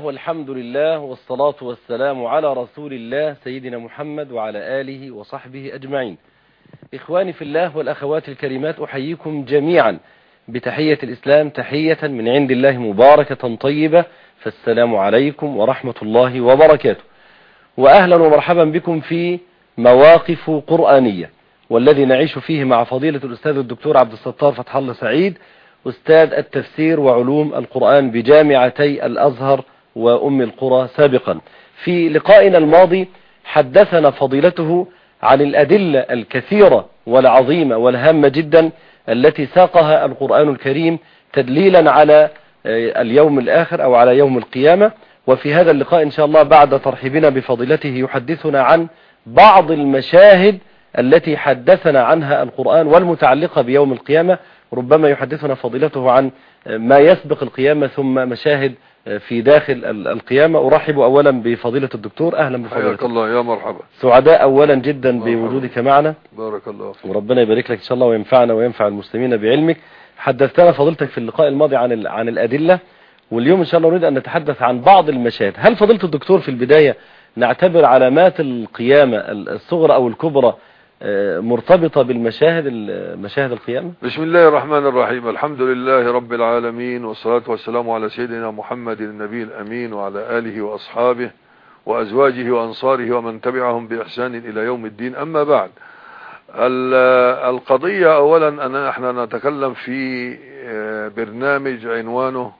الله والحمد لله والصلاة والسلام على رسول الله سيدنا محمد وعلى آله وصحبه أجمعين. إخواني في الله والأخوات الكريمات أحييكم جميعا بتحية الإسلام تحية من عند الله مباركة طيبة فالسلام عليكم ورحمة الله وبركاته. وأهلا ومرحبا بكم في مواقف قرآنية والذي نعيش فيه مع فضيلة الأستاذ الدكتور عبد الستار فتح الله سعيد أستاذ التفسير وعلوم القرآن بجامعتي الأزهر وأم القرى سابقا. في لقائنا الماضي حدثنا فضيلته عن الأدلة الكثيرة والعظيمة والهامة جدا التي ساقها القرآن الكريم تدليلا على اليوم الآخر أو على يوم القيامة. وفي هذا اللقاء إن شاء الله بعد ترحيبنا بفضيلته يحدثنا عن بعض المشاهد التي حدثنا عنها القرآن والمتعلقة بيوم القيامة. ربما يحدثنا فضيلته عن ما يسبق القيامة ثم مشاهد في داخل القيامة. أرحب أولا بفضيلة الدكتور. أهلا حياك بفضيلتك الله. يا مرحبا. سعداء أولا جدا مرحبا. بوجودك معنا. بارك الله فيك. وربنا يبارك لك إن شاء الله وينفعنا وينفع المسلمين بعلمك. حدثتنا فضيلتك في اللقاء الماضي عن عن الأدلة. واليوم إن شاء الله نريد أن نتحدث عن بعض المشاهد. هل فضيلة الدكتور في البداية نعتبر علامات القيامة الصغرى أو الكبرى مرتبطة بالمشاهد ال- مشاهد القيامة؟ بسم الله الرحمن الرحيم. الحمد لله رب العالمين والصلاة والسلام على سيدنا محمد النبي الأمين وعلى آله وأصحابه وأزواجه وأنصاره ومن تبعهم بإحسان إلى يوم الدين. أما بعد ال- القضية أولا أن إحنا نتكلم في آه، برنامج عنوانه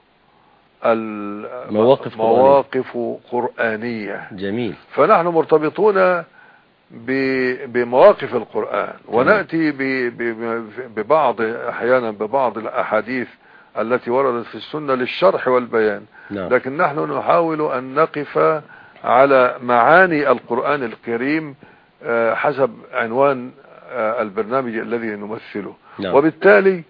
ال- مواقف قرآنية. مواقف قرآنية. جميل. فنحن مرتبطون بمواقف القرآن. ونأتي ببعض أحيانا ببعض الأحاديث التي وردت في السنة للشرح والبيان. نعم. لكن نحن نحاول أن نقف على معاني القرآن الكريم آه، حسب عنوان آه، البرنامج الذي نمثله. نعم. وبالتالي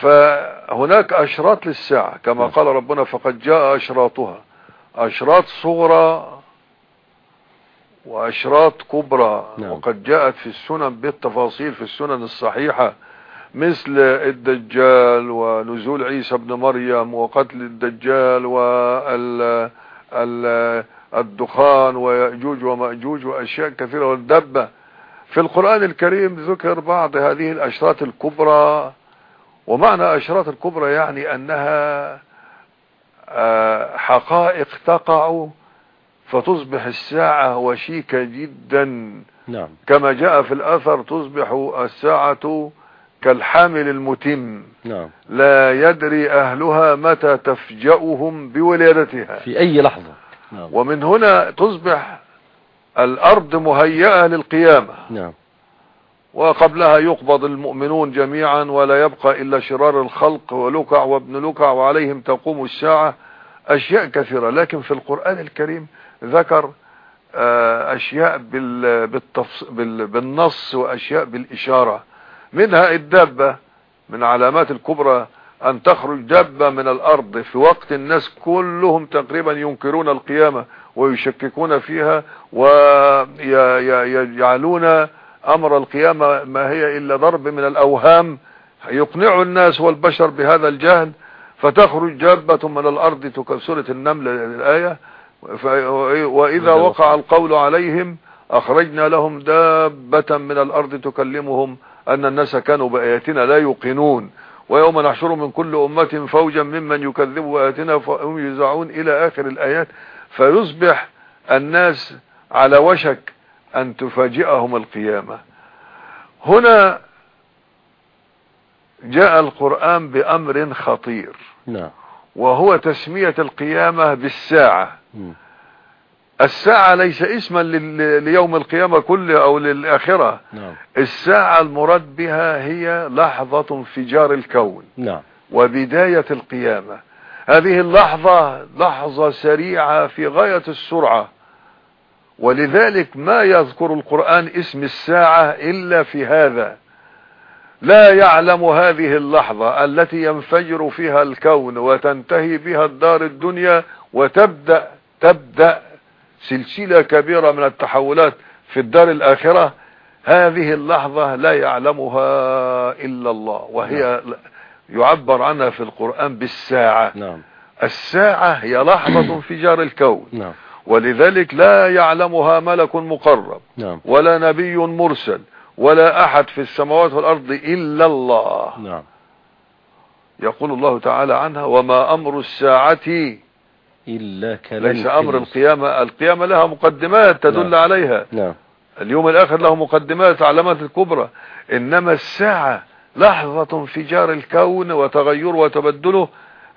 فهناك أشراط للساعة كما نعم. قال ربنا فقد جاء أشراطها. أشراط صغرى وأشراط كبرى. نعم. وقد جاءت في السنن بالتفاصيل في السنن الصحيحة مثل الدجال ونزول عيسى ابن مريم وقتل الدجال وال ال- الدخان ويأجوج ومأجوج وأشياء كثيرة والدبة. في القرآن الكريم ذكر بعض هذه الأشراط الكبرى. ومعنى أشراط الكبرى يعني أنها آه، حقائق تقع فتصبح الساعة وشيكة جدا. نعم. كما جاء في الأثر تصبح الساعة كالحامل المتم. نعم. لا يدري أهلها متى تفجأهم بولادتها. في أي لحظة. نعم. ومن هنا تصبح الأرض مهيئة للقيامة. نعم. وقبلها يقبض المؤمنون جميعا ولا يبقى إلا شرار الخلق ولكع وابن لكع وعليهم تقوم الساعة. أشياء كثيرة لكن في القرآن الكريم ذكر آه،. بال... بالنص وأشياء بالإشارة. منها الدابة من علامات الكبرى أن تخرج دابة من الأرض. في وقت الناس كلهم تقريبا ينكرون القيامة ويشككون فيها ويجعلون أمر القيامة ما هي إلا ضرب من الأوهام. يقنع الناس والبشر بهذا الجهل. فتخرج دابة من الأرض تك- سورة النمل الآية. وإذا وقع. القول عليهم أخرجنا لهم دابة من الأرض تكلمهم أن الناس كانوا بآياتنا لا يوقنون. ويوم نحشر من كل أمة فوجا ممن يكذب بآياتنا فهم يزعون إلى آخر الآيات. فيصبح الناس على وشك أن تفاجئهم القيامة. هنا جاء القرآن بأمر خطير. نعم. وهو تسمية القيامة بالساعة. الساعة ليس اسما ليوم القيامة كله أو للآخرة. نعم. الساعة المراد بها هي لحظة انفجار الكون. نعم. وبداية القيامة. هذه اللحظة لحظة سريعة في غاية السرعة. ولذلك ما يذكر القرآن اسم الساعة إلا في هذا. لا يعلم هذه اللحظة التي ينفجر فيها الكون وتنتهي بها الدار الدنيا وتبدأ تبدأ سلسلة كبيرة من التحولات في الدار الآخرة. هذه اللحظة لا يعلمها إلا الله وهي يعبر عنها في القرآن بالساعة. نعم. الساعة هي لحظة انفجار الكون. نعم. ولذلك لا يعلمها ملك مقرب نعم. ولا نبي مرسل ولا أحد في السماوات والأرض إلا الله. نعم. يقول الله تعالى عنها وما أمر الساعة إلا كلام ليس أمر القيامة. القيامة لها مقدمات تدل نعم. عليها. نعم. اليوم الآخر له مقدمات علامات الكبرى. إنما الساعة لحظة انفجار الكون وتغيره وتبدله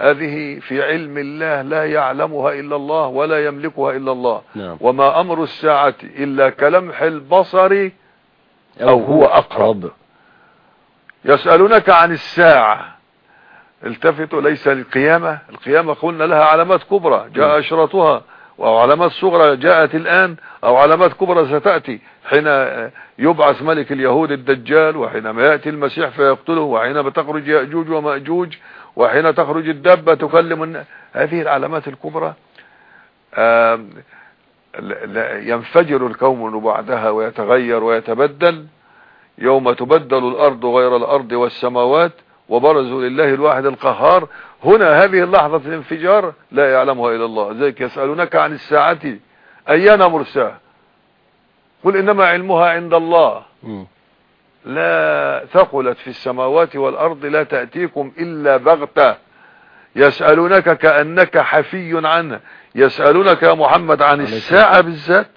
هذه في علم الله لا يعلمها إلا الله ولا يملكها إلا الله. نعم. وما أمر الساعة إلا كلمح البصر أو هو أقرب. يسألونك عن الساعة. التفتوا ليس القيامة القيامة قلنا لها علامات كبرى. جاء أشرطها أو علامات صغرى جاءت الآن أو علامات كبرى ستأتي حين يبعث ملك اليهود الدجال وحينما يأتي المسيح فيقتله وحينما تخرج يأجوج ومأجوج وحين تخرج الدبة تكلم الناس هذه العلامات الكبرى ينفجر الكون بعدها ويتغير ويتبدل يوم تبدل الأرض غير الأرض والسماوات وبرزوا لله الواحد القهار. هنا هذه اللحظة الانفجار لا يعلمها إلا الله. ذلك يسألونك عن الساعة أيان مرساها قل إنما علمها عند الله. لا ثقلت في السماوات والأرض لا تأتيكم إلا بغتة. يسألونك كأنك حفي عنها يسألونك يا محمد عن الساعة بالذات.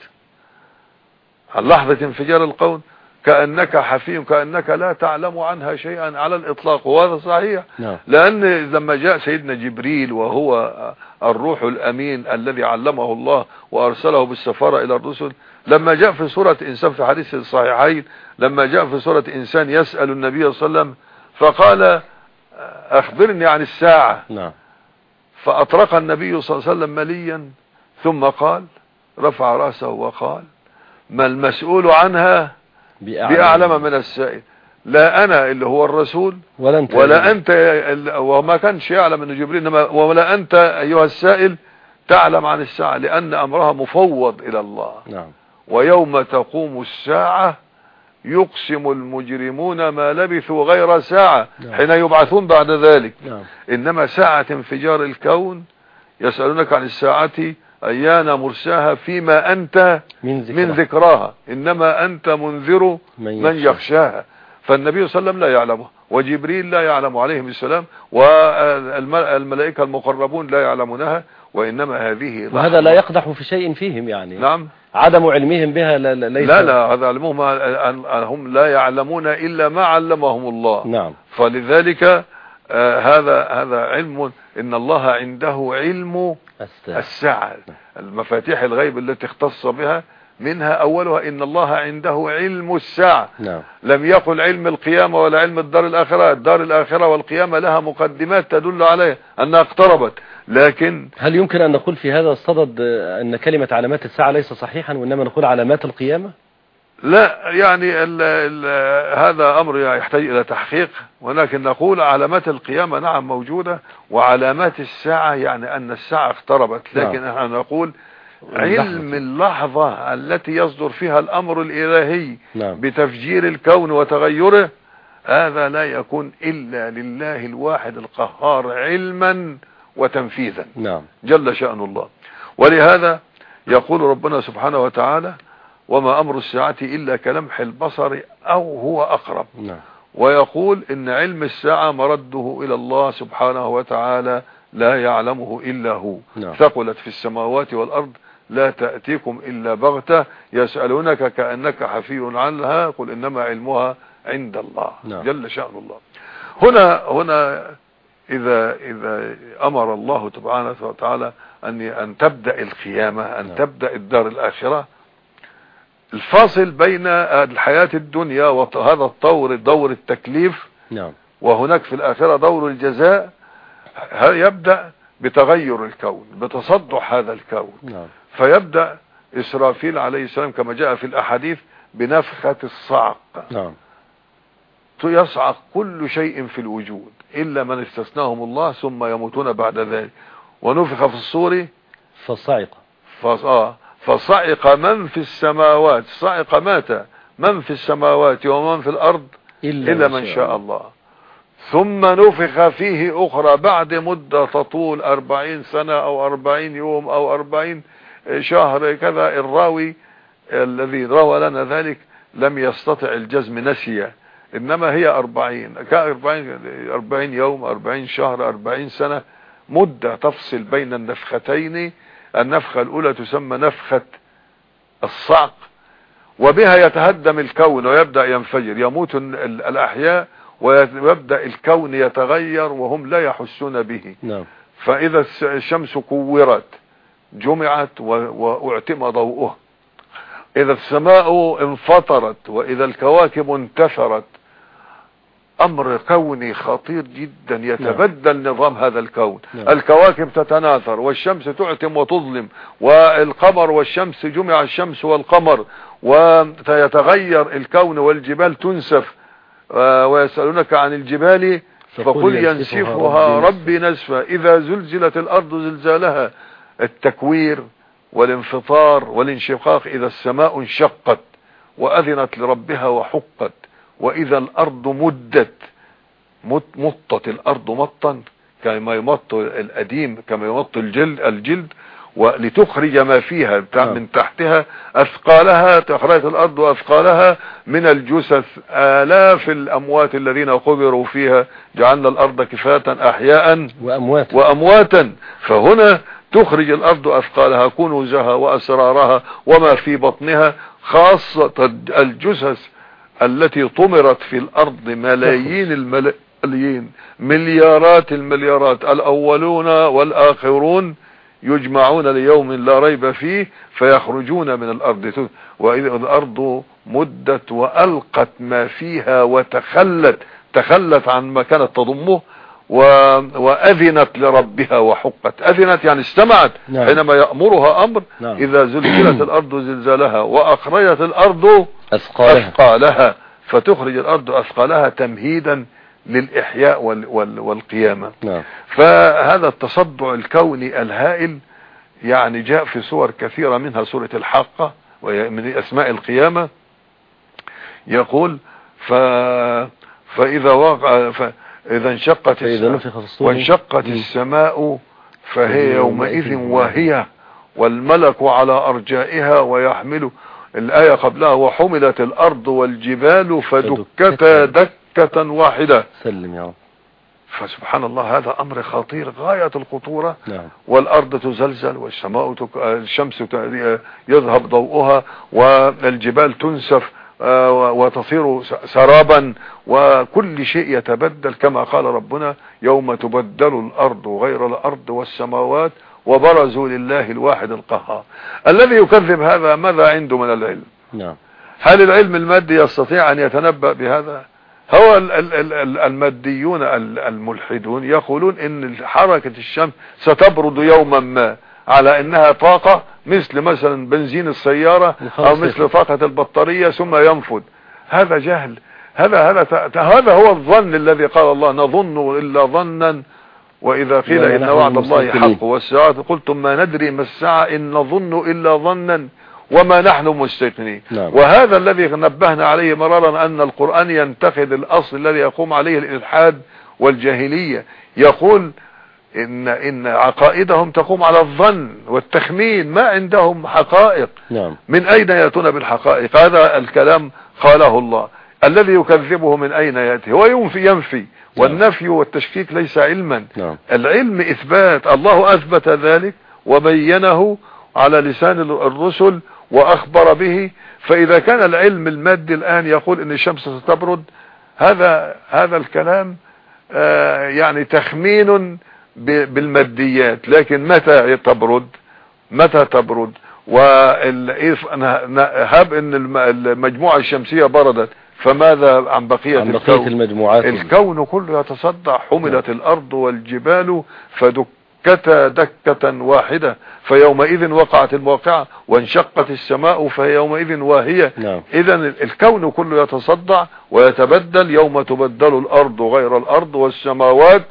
عن لحظة انفجار القول. كأنك حفي كأنك لا تعلم عنها شيئا على الإطلاق وهذا صحيح. نعم. لأن لما جاء سيدنا جبريل وهو الروح الأمين الذي علمه الله وأرسله بالسفارة إلى الرسل لما جاء في سورة إنسان في حديث الصحيحين لما جاء في سورة إنسان يسأل النبي صلى الله عليه وسلم فقال أخبرني عن الساعة. نعم. فأطرق النبي صلى الله عليه وسلم مليا ثم قال رفع رأسه وقال ما المسؤول عنها بأعلم. من السائل. لا أنا اللي هو الرسول ولا أنت ولا أنت وما كانش يعلم أن جبريل ولا أنت أيها السائل تعلم عن الساعة لأن أمرها مفوض إلى الله. نعم. ويوم تقوم الساعة يقسم المجرمون ما لبثوا غير ساعة نعم. حين يبعثون بعد ذلك. نعم. إنما ساعة انفجار الكون يسألونك عن الساعة أيان مرساها فيما أنت من ذكر من ذكراها. إنما أنت منذر من. يخشاها. فالنبي صلى الله عليه وسلم لا يعلمه وجبريل لا يعلم عليهم السلام والملائكة المقربون لا يعلمونها وإنما هذه وهذا لا يقدح في شيء فيهم يعني. نعم. عدم علمهم بها لا, لا, ليس لا لا هذا علمهم هم لا يعلمون إلا ما علمهم الله. نعم. فلذلك آه، هذا هذا علم إن الله عنده علم الساعة. المفاتيح الغيب التي اختص بها منها أولها إن الله عنده علم الساعة. نعم. لم يقل علم القيامة ولا علم الدار الآخرة. الدار الآخرة والقيامة لها مقدمات تدل عليها أنها اقتربت. لكن هل يمكن أن نقول في هذا الصدد أن كلمة علامات الساعة ليس صحيحا وإنما نقول علامات القيامة؟ لا يعني ال ال هذا أمر يحتاج إلى تحقيق ولكن نقول علامات القيامة نعم موجودة وعلامات الساعة يعني أن الساعة اقتربت. لكن نعم. إحنا نقول علم اللحظة التي يصدر فيها الأمر الإلهي نعم. بتفجير الكون وتغيره هذا لا يكون إلا لله الواحد القهار علما وتنفيذا. نعم. جل شأن الله. ولهذا يقول ربنا سبحانه وتعالى وما أمر الساعة إلا كلمح البصر أو هو أقرب. نعم. ويقول إن علم الساعة مرده إلى الله سبحانه وتعالى لا يعلمه إلا هو. نعم. ثقلت في السماوات والأرض لا تأتيكم إلا بغتة. يسألونك كأنك حفي عنها. قل إنما علمها عند الله. نعم. جل شأن الله. هنا هنا إذا إذا أمر الله سبحانه وتعالى أن أن تبدأ القيامة أن نعم. تبدأ الدار الآخرة الفاصل بين الحياة الدنيا وهذا الطور دور التكليف. نعم. وهناك في الآخرة دور الجزاء. يبدأ بتغير الكون بتصدح هذا الكون؟ نعم. فيبدأ إسرافيل عليه السلام كما جاء في الأحاديث بنفخة الصعق. نعم. يصعق كل شيء في الوجود إلا من استثناهم الله ثم يموتون بعد ذلك. ونفخ في الصور فصعق فص- آه، فصعق من في السماوات صعق مات من في السماوات ومن في الأرض؟ إلا من شاء الله. ثم نفخ فيه أخرى بعد مدة تطول أربعين سنة أو أربعين يوم أو أربعين شهر كذا. الراوي الذي روى لنا ذلك لم يستطع الجزم نسيا. إنما هي أربعين كأربعين أربعين يوم أربعين شهر أربعين سنة. مدة تفصل بين النفختين النفخة الأولى تسمى نفخة الصعق وبها يتهدم الكون ويبدأ ينفجر يموت الأحياء ويبدأ الكون يتغير وهم لا يحسون به. نعم. فإذا الشمس كورت جمعت وأعتم ضوءها إذا السماء انفطرت وإذا الكواكب انتثرت أمر كوني خطير جدا. يتبدل نعم. نظام هذا الكون. نعم. الكواكب تتناثر والشمس تعتم وتظلم والقمر والشمس جمع الشمس والقمر ويتغير الكون والجبال تنسف. ويسألونك عن الجبال فقل ينسفها ربي نسفا. إذا زلزلت الأرض زلزالها التكوير والانفطار والانشقاق إذا السماء انشقت وأذنت لربها وحقت. وإذا الأرض مدت مطت الأرض مطا كما يمط القديم كما يمط الجلد الجلد ولتخرج ما فيها نعم. من تحتها أثقالها تخرجت الأرض أثقالها من الجثث. آلاف الأموات الذين قبروا فيها جعلنا الأرض كفاة احياء وامواتا وامواتا فهنا تخرج الأرض أثقالها كنوزها وأسرارها وما في بطنها خاصة الجثث التي طمرت في الأرض ملايين الملايين مليارات المليارات الأولون والآخرون يجمعون ليوم لا ريب فيه فيخرجون من الأرض. واذا الأرض مدت وألقت ما فيها وتخلت تخلت عن ما كانت تضمه و... وأذنت لربها وحقت. أذنت يعني استمعت. نعم. حينما يأمرها أمر. نعم. إذا زلزلت الأرض زلزالها وأخرجت الأرض أثقالها, أثقالها. فتخرج الأرض أثقالها تمهيدا للإحياء وال... وال... والقيامة. نعم. فهذا التصدع الكوني الهائل يعني جاء في صور كثيرة منها سورة الحاقة ومن أسماء القيامة. يقول ف... فإذا وقع ف... إذا انشقت فإذا وانشقت السماء فهي يومئذ واهية. والملك على أرجائها ويحمل. الآية قبلها وحملت الأرض والجبال فدكتا دكة واحدة. سلم يا رب. فسبحان الله هذا أمر خطير. غاية الخطورة. نعم. والأرض تزلزل والسماء تك... الشمس يذهب ضوءها والجبال تنسف. وتصير سرابا وكل شيء يتبدل كما قال ربنا يوم تبدل الأرض غير الأرض والسماوات وبرزوا لله الواحد القهار. الذي يكذب هذا ماذا عنده من العلم؟ نعم. هل العلم المادي يستطيع أن يتنبأ بهذا؟ هو الماديون الملحدون يقولون إن حركة الشمس ستبرد يوما ما على إنها طاقة مثل مثلا بنزين السيارة أو مثل طاقة البطارية ثم ينفد. هذا جهل. هذا هذا هذا هو الظن الذي قال الله نظن إلا ظنا. وإذا قيل إن وعد الله حق والساعة قلتم ما ندري ما الساعة إن نظن إلا ظنا وما نحن مستيقنين نعم. وهذا الذي نبهنا عليه مرارا أن القرآن ينتقد الأصل الذي يقوم عليه الإلحاد والجاهلية. يقول إن إن عقائدهم تقوم على الظن والتخمين ما عندهم حقائق. نعم. من أين يأتون بالحقائق؟ هذا الكلام قاله الله. الذي يكذبه من أين يأتي؟ هو ينفي ينفي. نعم. والنفي والتشكيك ليس علما. نعم. العلم إثبات. الله أثبت ذلك وبينه على لسان الرسل وأخبر به. فإذا كان العلم المادي الآن يقول إن الشمس ستبرد هذا هذا الكلام آه يعني تخمين بالماديات. لكن متى تبرد؟ متى تبرد؟ وهب إن المجموعة الشمسية بردت فماذا عن بقية, عن بقية الكون؟ المجموعات؟ الكون كله يتصدع. حملت الأرض والجبال فدكتا دكة واحدة فيومئذ وقعت المواقعة وانشقت السماء فهي يومئذ واهية. نعم. اذا الكون كله يتصدع ويتبدل. يوم تبدل الأرض غير الأرض والسماوات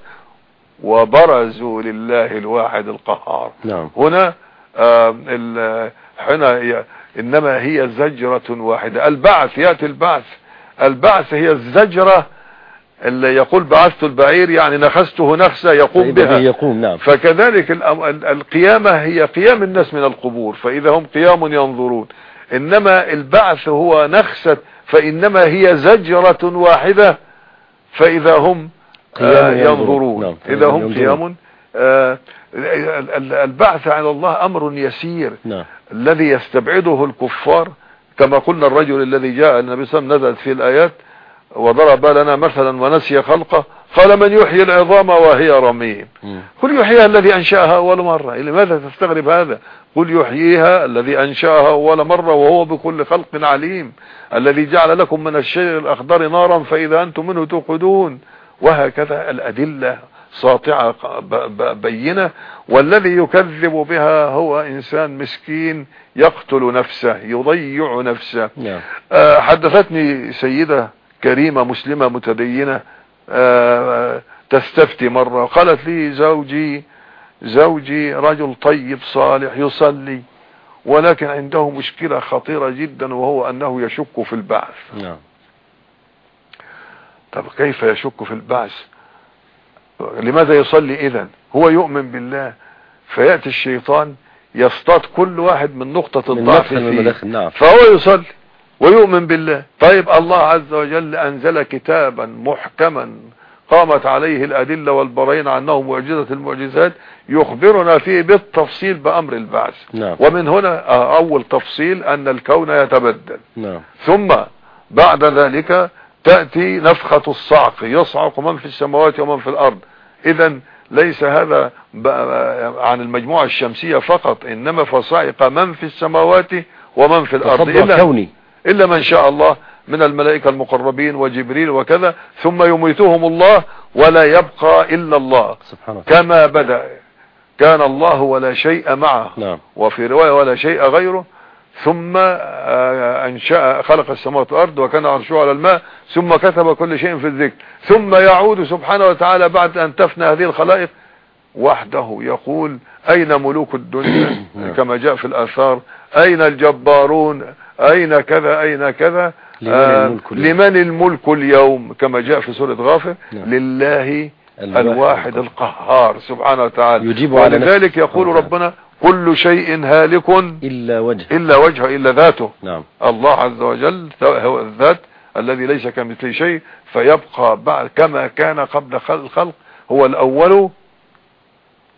وبرزوا لله الواحد القهار. نعم. هنا هنا إنما هي زجرة واحدة. البعث يأتي البعث. البعث هي الزجرة اللي يقول بعثت البعير يعني نخسته نخسة يقوم فإذا بها. به يقوم نعم. فكذلك القيامة هي قيام الناس من القبور فإذا هم قيام ينظرون. إنما البعث هو نخسة فإنما هي زجرة واحدة. فإذا هم قيام آه، ينظرون. نعم، إذا هم. قيام آه، ال- ال- البعث على الله أمر يسير. نعم. الذي يستبعده الكفار كما قلنا الرجل الذي جاء النبي صلى الله عليه وسلم نزلت فيه الآيات وضرب لنا مثلا ونسي خلقه قال من يحيي العظام وهي رميم. قل يحييها الذي أنشأها أول مرة. لماذا تستغرب هذا؟ قل يحييها الذي أنشأها أول مرة وهو بكل خلق عليم الذي جعل لكم من الشجر الأخضر نارا فإذا أنتم منه توقدون. وهكذا الأدلة ساطعة بينة والذي يكذب بها هو إنسان مسكين يقتل نفسه يضيع نفسه. نعم. آه، حدثتني سيدة كريمة مسلمة متدينة آه، تستفتي مرة قالت لي زوجي زوجي رجل طيب صالح يصلي ولكن عنده مشكلة خطيرة جدا وهو أنه يشك في البعث. نعم. طب كيف يشك في البعث؟ لماذا يصلي إذن؟ هو يؤمن بالله فيأتي الشيطان يصطاد كل واحد من نقطة الضعف فيه. نعم. فهو يصلي ويؤمن بالله. طيب الله عز وجل أنزل كتابا محكما قامت عليه الأدلة والبراهين عنه معجزة المعجزات يخبرنا فيه بالتفصيل بأمر البعث. نعم. ومن هنا آه، أول تفصيل أن الكون يتبدل. نعم. ثم بعد ذلك تأتي نفخة الصعق يصعق من في السماوات ومن في الأرض. إذا ليس هذا عن المجموعة الشمسية فقط إنما فصعق من في السماوات ومن في الأرض. إلا, كوني. إلا من شاء الله من الملائكة المقربين وجبريل وكذا ثم يميتهم الله ولا يبقى إلا الله. كما بدأ. كان الله ولا شيء معه. نعم. وفي رواية ولا شيء غيره ثم آه، أنشأ خلق السماوات والأرض وكان عرشه على الماء ثم كتب كل شيء في الذكر. ثم يعود سبحانه وتعالى بعد أن تفنى هذه الخلائق وحده يقول أين ملوك الدنيا؟ نعم. كما جاء في الآثار أين الجبارون؟ أين كذا؟ أين كذا؟ لمن آه، الملك اليوم؟ لمن الملك اليوم؟ كما جاء في سورة غافر نعم. لله الواحد القهار. سبحانه وتعالى. يجيب على يقول سبحانه ربنا كل شيء هالك إلا وجه إلا وجهه إلا ذاته. نعم. الله عز وجل هو الذات الذي ليس كمثله شيء فيبقى بعد كما كان قبل خلق الخلق هو الأول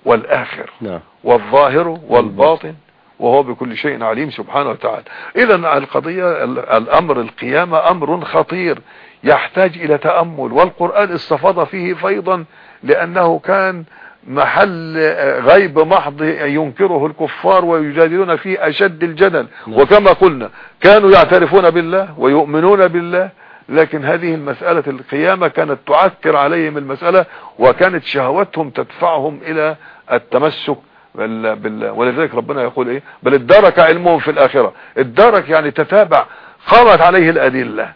والآخر. نعم. والظاهر والباطن وهو بكل شيء عليم سبحانه وتعالى. اذا القضية ال- الأمر القيامة أمر خطير يحتاج إلى تأمل. والقرآن استفاض فيه فيضا لأنه كان محل آه، غيب محض ينكره الكفار ويجادلون فيه أشد الجدل. نعم. وكما قلنا كانوا يعترفون بالله ويؤمنون بالله لكن هذه المسألة القيامة كانت تعكر عليهم المسألة وكانت شهوتهم تدفعهم إلى التمسك بال... بال... ولذلك ربنا يقول إيه؟ بل ادارك علمهم في الآخرة. ادارك يعني تتابع قامت عليه الأدلة.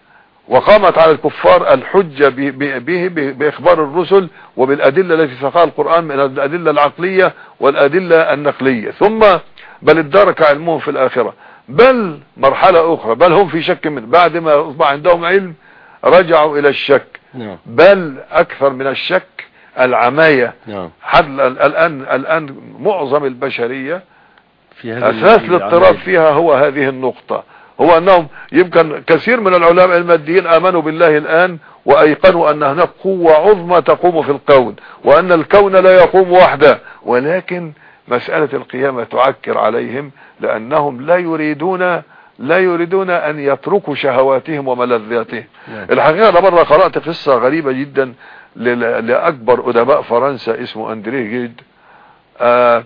وقامت على الكفار الحجة. به ب... بإخبار الرسل وبالأدلة التي ساقها القرآن من الأدلة العقلية والأدلة النقلية. ثم بل ادارك علمهم في الآخرة. بل مرحلة أخرى. بل هم في شك من بعد ما أصبح عندهم علم رجعوا إلى الشك. نعم. بل أكثر من الشك العماية. نعم. حد الان الآن معظم البشرية في هذا ال- الاضطراب. فيها هو هذه النقطة. هو أنهم يمكن كثير من العلماء الماديين آمنوا بالله الآن وأيقنوا أن هناك قوة عظمى تقوم في الكون وأن الكون لا يقوم وحده. ولكن مسألة القيامة تعكر عليهم لأنهم لا يريدون لا يريدون أن يتركوا شهواتهم وملذاتهم. نعم. الحقيقة أنا مرة قرأت قصة غريبة جدا لأكبر أدباء فرنسا اسمه أندريه جيد. آه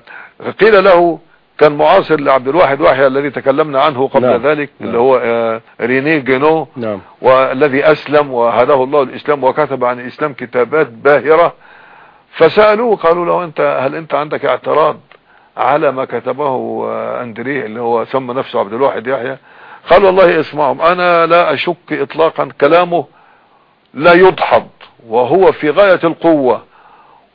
قيل له كان معاصر لعبد الواحد وحي الذي تكلمنا عنه قبل نعم. ذلك نعم. اللي هو آه رينيه جينو نعم والذي أسلم وهداه الله الإسلام وكتب عن الإسلام كتابات باهرة فسألوه قالوا له أنت هل أنت عندك اعتراض على ما كتبه آه، أندريه اللي هو سمى نفسه عبد الواحد يحيى قال والله اسمعهم أنا لا أشك إطلاقا كلامه لا يدحض وهو في غاية القوة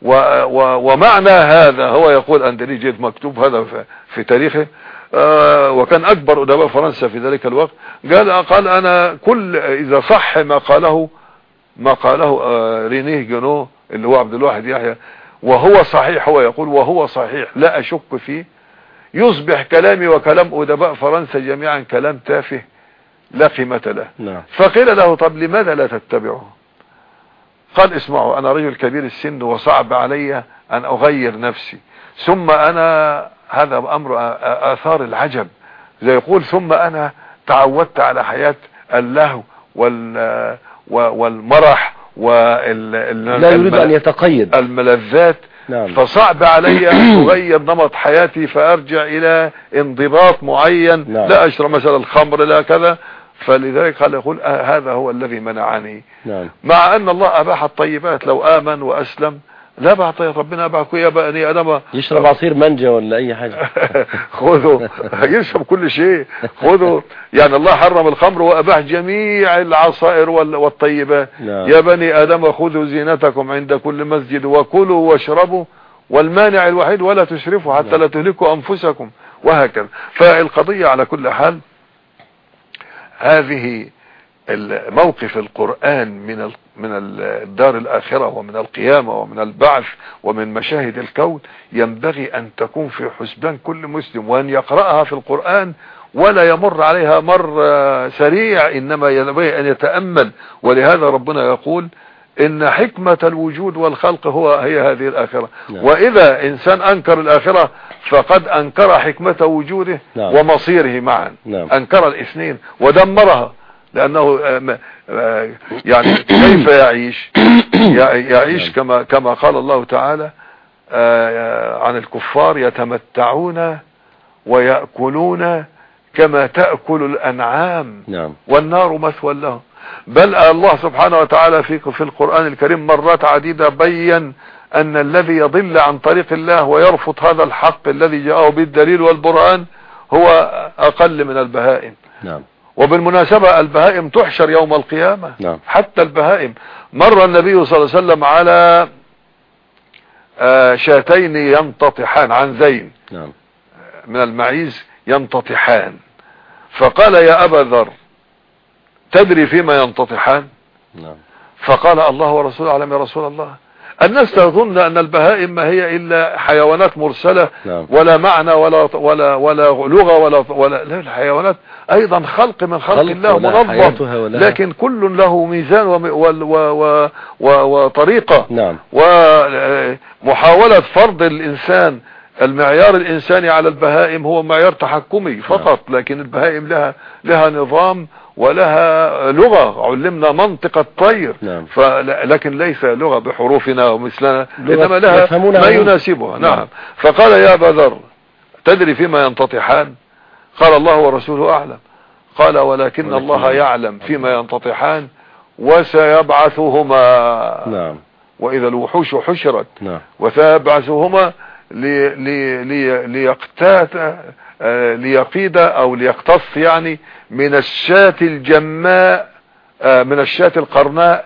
و و ومعنى هذا هو يقول أندري جيد مكتوب هذا في, تاريخه آه وكان أكبر أدباء فرنسا في ذلك الوقت. قال قال أنا كل إذا صح ما قاله ما قاله آه، رينيه جنو اللي هو عبد الواحد يحيى وهو صحيح هو يقول وهو صحيح لا أشك فيه. يصبح كلامي وكلام أدباء فرنسا جميعا كلام تافه لا قيمة له. نعم. فقيل له طب لماذا لا تتبعه؟ قال اسمعوا أنا رجل كبير السن وصعب علي أن أغير نفسي. ثم أنا هذا أمر آثار العجب. زي يقول ثم أنا تعودت على حياة اللهو وال والمرح وال لا يريد أن يتقيد. الملذات. نعم. فصعب علي أن أغير نمط حياتي فأرجع إلى انضباط معين. نعم. لا أشرب مثلا الخمر لا كذا. فلذلك قال يقول آه هذا هو الذي منعني. نعم. مع أن الله أباح الطيبات لو آمن وأسلم لا بقى طيب ربنا أباح يا بني آدم. يشرب عصير مانجا ولا أي حاجة. خذوا يشرب كل شيء. خذوا. يعني الله حرم الخمر وأباح جميع العصائر وال- والطيبات. نعم. يا بني آدم خذوا زينتكم عند كل مسجد وكلوا واشربوا والمانع الوحيد ولا تسرفوا حتى لا تهلكوا أنفسكم وهكذا. فالقضية على كل حال هذه موقف القرآن من من ال- الدار الآخرة ومن القيامة ومن البعث ومن مشاهد الكون ينبغي أن تكون في حسبان كل مسلم وأن يقرأها في القرآن ولا يمر عليها مر سريع إنما ينبغي أن يتأمل. ولهذا ربنا يقول إن حكمة الوجود والخلق هو هي هذه الآخرة. نعم. وإذا إنسان أنكر الآخرة فقد أنكر حكمة وجوده نعم. ومصيره معا. نعم. أنكر الاثنين ودمرها. لأنه آم، آه، يعني كيف يعيش؟ يع- يعيش كما كما قال الله تعالى آه، عن الكفار يتمتعون ويأكلون كما تأكل الأنعام. نعم. والنار مثوى لهم. بل الله سبحانه وتعالى في في القرآن الكريم مرات عديدة بين أن الذي يضل عن طريق الله ويرفض هذا الحق الذي جاءه بالدليل والبرهان هو أقل من البهائم. نعم. وبالمناسبة البهائم تحشر يوم القيامة. نعم. حتى البهائم. مر النبي صلى الله عليه وسلم على آه، شاتين ينتطحان عن زين. نعم. من المعيز ينتطحان. فقال يا أبا ذر تدري فيما ينتطحان نعم. فقال الله ورسوله أعلم يا رسول الله؟ الناس تظن أن البهائم ما هي إلا حيوانات مرسلة نعم. ولا معنى ولا ولا ولا لغة ولا ولا لا الحيوانات أيضا خلق من خلق, خلق الله منظم لكن كل له ميزان وم- وال- و و و وطريقة. نعم. ومحاولة فرض الإنسان المعيار الإنساني على البهائم هو معيار تحكمي فقط لكن البهائم لها لها نظام ولها لغة علمنا منطق الطير. نعم. فل- لكن ليس لغة بحروفنا ومثلنا إنما لها ما. يناسبها. نعم. نعم. فقال يا أبا ذر تدري فيما ينتطحان؟ قال الله ورسوله أعلم. قال ولكن ولكن الله يعلم فيما ينتطحان وسيبعثهما. نعم. وإذا الوحوش حشرت. نعم. وسيبعثهما لي لي لي ليقتات آه، ليقيد أو ليقتص يعني من الشاة الجماء آه، من الشاة القرناء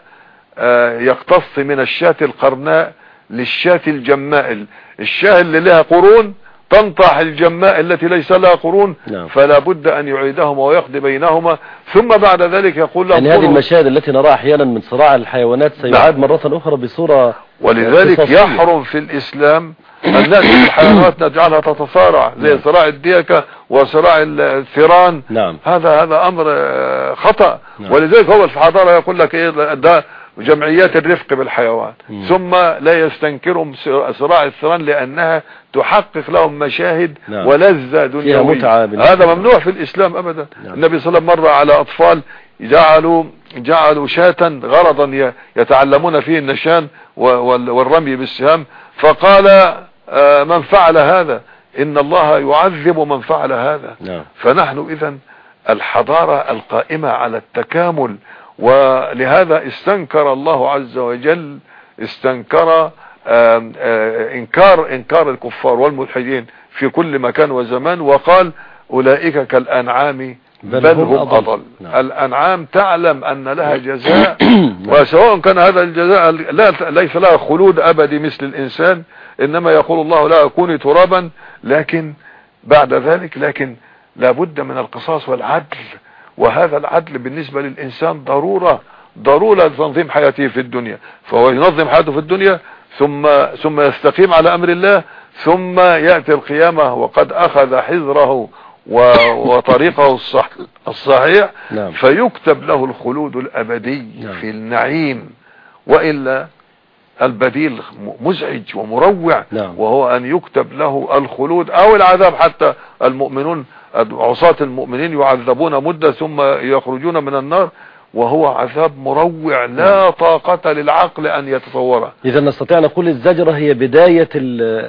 آه، يقتص من الشاة القرناء للشاة الجماء ال- الشاة اللي لها قرون تنطح الجماء التي ليس لها قرون نعم. فلا بد أن يعيدهما ويقضي بينهما ثم بعد ذلك يقول لهم يعني هذه المشاهد التي نراها أحيانا من صراع الحيوانات سيعاد مرة أخرى بصورة ولذلك قصصية. يحرم في الإسلام ان ناتي الحيوانات نجعلها تتصارع زي نعم. صراع الديكة وصراع الثيران نعم هذا هذا أمر آه، خطأ نعم. ولذلك هو في الحضارة يقول لك إيه ده جمعيات الرفق بالحيوان مم. ثم لا يستنكرهم صراع الثيران لأنها تحقق لهم مشاهد نعم. ولذة دنيوية هذا. ممنوع في الإسلام ابدا نعم. النبي صلى الله عليه وسلم مر على أطفال جعلوا جعلوا شاة غرضا يتعلمون فيه النشان والرمي بالسهام فقال من فعل هذا إن الله يعذب من فعل هذا نعم فنحن اذا الحضارة القائمة على التكامل ولهذا استنكر الله عز وجل استنكر آه، إنكار إنكار الكفار والملحدين في كل مكان وزمان وقال أولئك كالأنعام بل بل هم أضل. أضل نعم. الأنعام تعلم أن لها جزاء وسواء كان هذا الجزاء لا ليس لها خلود أبدي مثل الإنسان إنما يقول الله لا كوني ترابا لكن بعد ذلك لكن لابد من القصاص والعدل وهذا العدل بالنسبة للإنسان ضرورة ضرورة لتنظيم حياته في الدنيا فهو ينظم حياته في الدنيا ثم ثم يستقيم على أمر الله ثم يأتي القيامة وقد أخذ حذره وطريقه الصح الصحيح نعم. فيكتب له الخلود الأبدي نعم. في النعيم وإلا البديل مزعج ومروع نعم. وهو أن يكتب له الخلود أو العذاب حتى المؤمنون عصاة المؤمنين يعذبون مدة ثم يخرجون من النار وهو عذاب مروع لا نعم. طاقة للعقل أن يتصوره إذا نستطيع نقول الزجرة هي بداية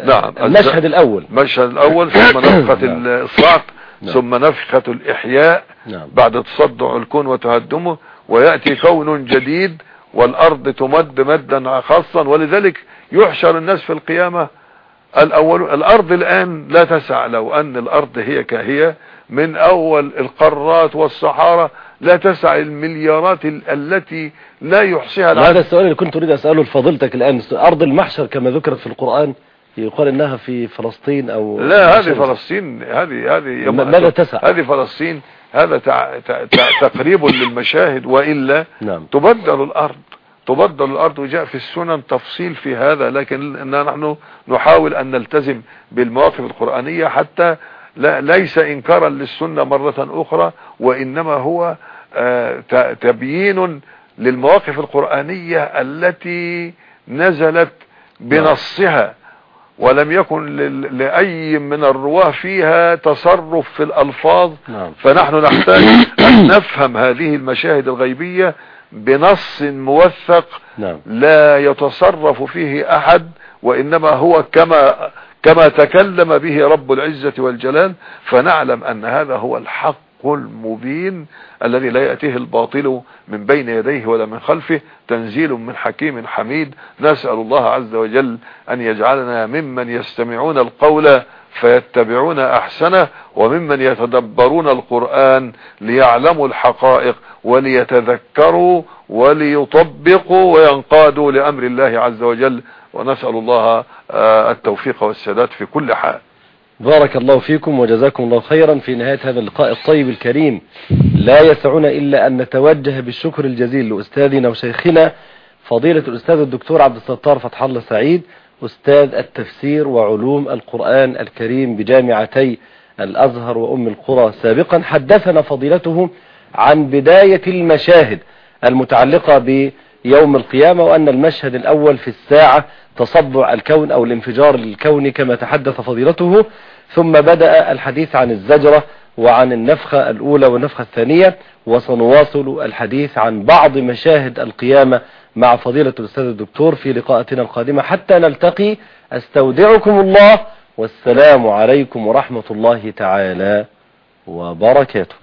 نعم. المشهد الأول المشهد الأول ثم نفخة نعم. الصعق. ثم نفخة الإحياء نعم. بعد تصدع الكون وتهدمه ويأتي كون جديد والأرض تمد مدا خاصا ولذلك يحشر الناس في القيامة الأول الأرض الآن لا تسع لو أن الأرض هي كهي من أول القارات والصحارى لا تسع المليارات التي لا يحصيها العالم. هذا السؤال اللي كنت أريد أسأله لفضيلتك الآن. أرض المحشر كما ذكرت في القرآن يقال إنها في فلسطين أو لا هذه فلسطين هذه هذه ماذا تسع؟ هذه فلسطين هذا تقريب للمشاهد وإلا نعم. تبدل الأرض تبدل الأرض وجاء في السنن تفصيل في هذا لكن نحن نحاول أن نلتزم بالمواقف القرآنية حتى لا ليس إنكارا للسنة مرة أخرى وإنما هو آه، تبيين للمواقف القرآنية التي نزلت بنصها ولم يكن لأي من الرواة فيها تصرف في الألفاظ نعم. فنحن نحتاج أن نفهم هذه المشاهد الغيبية بنص موثق نعم. لا يتصرف فيه أحد وإنما هو كما كما تكلم به رب العزة والجلال فنعلم أن هذا هو الحق المبين الذي لا يأتيه الباطل من بين يديه ولا من خلفه تنزيل من حكيم حميد. نسأل الله عز وجل أن يجعلنا ممن يستمعون القول فيتبعون أحسنه وممن يتدبرون القرآن ليعلموا الحقائق وليتذكروا وليطبقوا وينقادوا لأمر الله عز وجل. ونسأل الله آه، التوفيق والسداد في كل حال. بارك الله فيكم وجزاكم الله خيرا في نهاية هذا اللقاء الطيب الكريم. لا يسعنا إلا أن نتوجه بالشكر الجزيل لأستاذنا وشيخنا فضيلة الأستاذ الدكتور عبد الستار فتح الله سعيد أستاذ التفسير وعلوم القرآن الكريم بجامعتي الأزهر وأم القرى. سابقا حدثنا فضيلته عن بداية المشاهد المتعلقة بيوم القيامة وأن المشهد الأول في الساعة تصدع الكون أو الانفجار الكوني كما تحدث فضيلته. ثم بدأ الحديث عن الزجرة وعن النفخة الأولى والنفخة الثانية وسنواصل الحديث عن بعض مشاهد القيامة مع فضيلة الأستاذ الدكتور في لقاءاتنا القادمة. حتى نلتقي أستودعكم الله والسلام عليكم ورحمة الله تعالى وبركاته.